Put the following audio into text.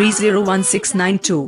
Three zero one six nine two.